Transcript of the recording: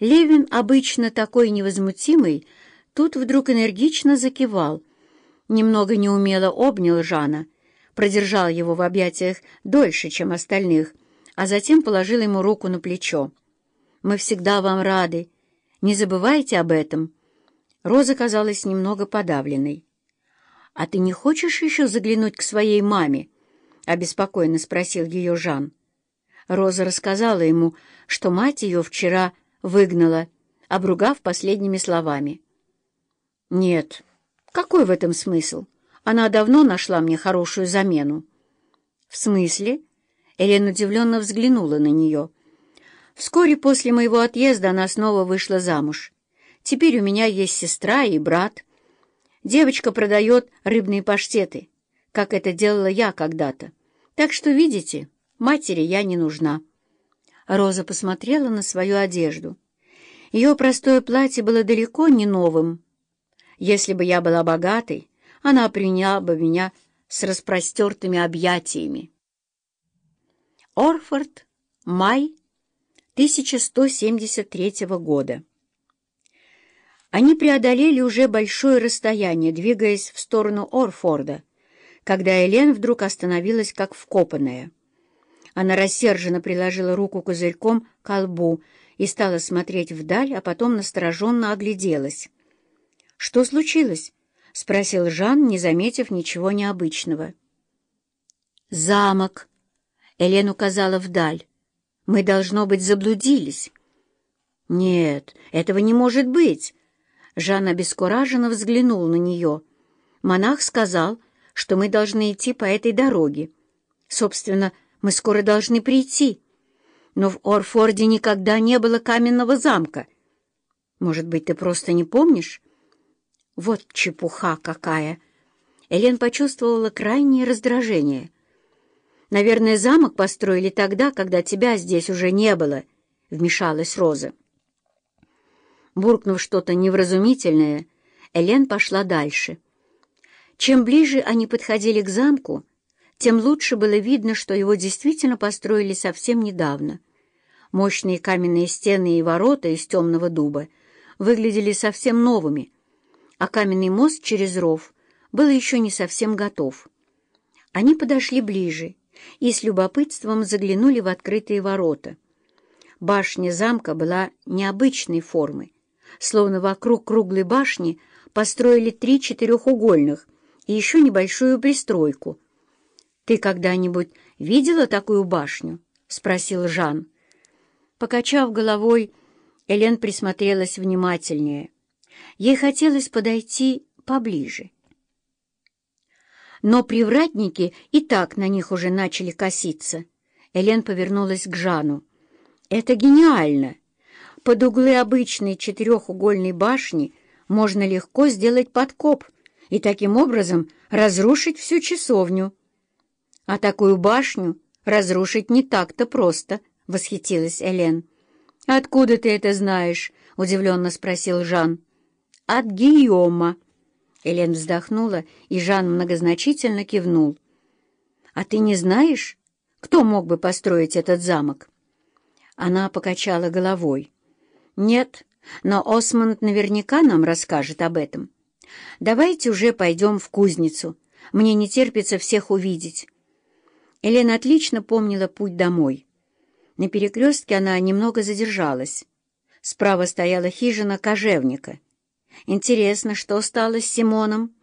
Левин, обычно такой невозмутимый, тут вдруг энергично закивал, немного неумело обнял Жана, продержал его в объятиях дольше, чем остальных, а затем положил ему руку на плечо. «Мы всегда вам рады. Не забывайте об этом». Роза казалась немного подавленной. «А ты не хочешь еще заглянуть к своей маме?» — обеспокоенно спросил ее Жан. Роза рассказала ему, что мать ее вчера выгнала, обругав последними словами. «Нет, какой в этом смысл? Она давно нашла мне хорошую замену». «В смысле?» — Элен удивленно взглянула на нее. «Вскоре после моего отъезда она снова вышла замуж. Теперь у меня есть сестра и брат. Девочка продает рыбные паштеты, как это делала я когда-то. Так что, видите, матери я не нужна». Роза посмотрела на свою одежду. Ее простое платье было далеко не новым. Если бы я была богатой, она приняла бы меня с распростертыми объятиями. Орфорд, май 1173 года. Они преодолели уже большое расстояние, двигаясь в сторону Орфорда, когда Элен вдруг остановилась как вкопанная. Она рассерженно приложила руку козырьком к колбу и стала смотреть вдаль, а потом настороженно огляделась. «Что случилось?» — спросил Жан, не заметив ничего необычного. «Замок!» — Элен указала вдаль. «Мы, должно быть, заблудились». «Нет, этого не может быть!» Жан обескураженно взглянул на нее. Монах сказал, что мы должны идти по этой дороге. Собственно, мы скоро должны прийти. Но в Орфорде никогда не было каменного замка. Может быть, ты просто не помнишь? Вот чепуха какая! Элен почувствовала крайнее раздражение. «Наверное, замок построили тогда, когда тебя здесь уже не было», — вмешалась Роза. Буркнув что-то невразумительное, Элен пошла дальше. Чем ближе они подходили к замку, тем лучше было видно, что его действительно построили совсем недавно. Мощные каменные стены и ворота из темного дуба выглядели совсем новыми, а каменный мост через ров был еще не совсем готов. Они подошли ближе и с любопытством заглянули в открытые ворота. Башня замка была необычной формы, словно вокруг круглой башни построили три четырехугольных и еще небольшую пристройку. «Ты когда-нибудь видела такую башню?» — спросил Жан. Покачав головой, Элен присмотрелась внимательнее. Ей хотелось подойти поближе. Но привратники и так на них уже начали коситься. Элен повернулась к Жану. «Это гениально!» Под углы обычной четырехугольной башни можно легко сделать подкоп и таким образом разрушить всю часовню. А такую башню разрушить не так-то просто, — восхитилась Элен. «Откуда ты это знаешь?» — удивленно спросил Жан. «От Гийома». Элен вздохнула, и Жан многозначительно кивнул. «А ты не знаешь, кто мог бы построить этот замок?» Она покачала головой. «Нет, но Осмонд наверняка нам расскажет об этом. Давайте уже пойдем в кузницу. Мне не терпится всех увидеть». Елена отлично помнила путь домой. На перекрестке она немного задержалась. Справа стояла хижина кожевника. Интересно, что стало с Симоном?